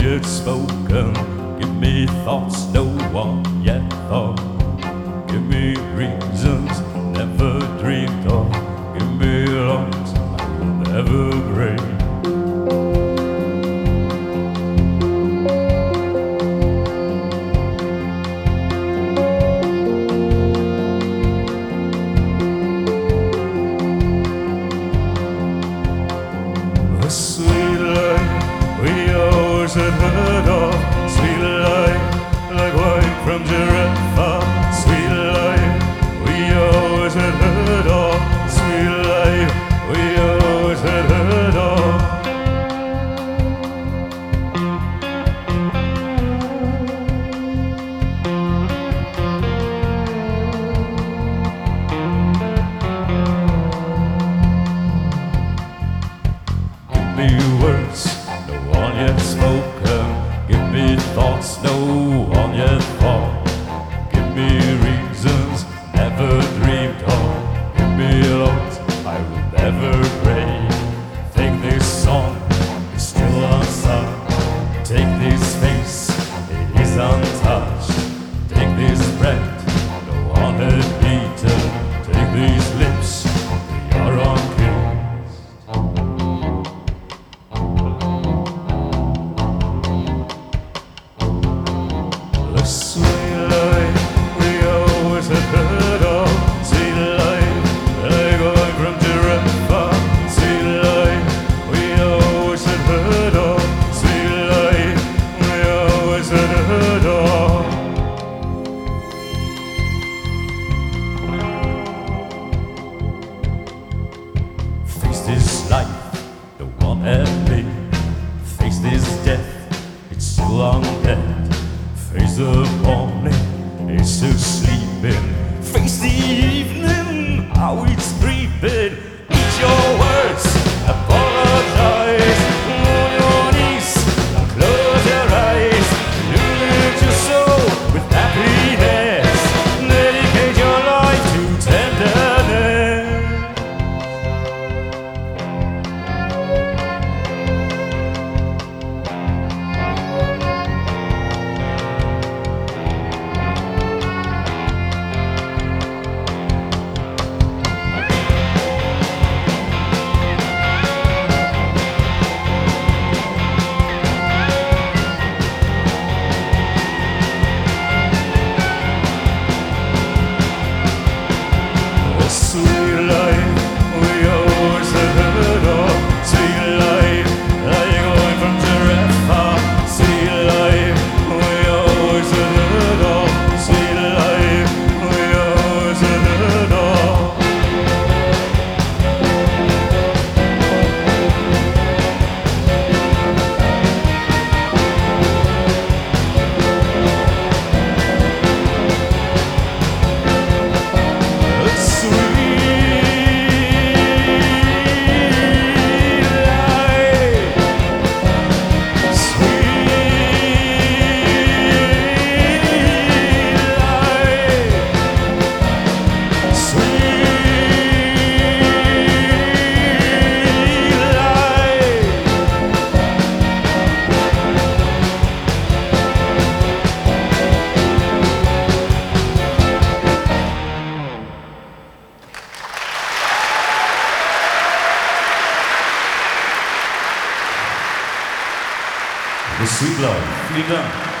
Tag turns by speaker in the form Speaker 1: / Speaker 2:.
Speaker 1: you'd spoken. Give me thoughts no one yet thought. Give me reasons never dreamed of. Give me lungs I'll never break. Asleep flowers unheard of. Sweet life, like wine from giraffe. Sweet life, we always had heard of. Sweet life, we always had heard of. Only words, no one yet spoke. to sleep in. Das Musik bleiben. Vielen Dank.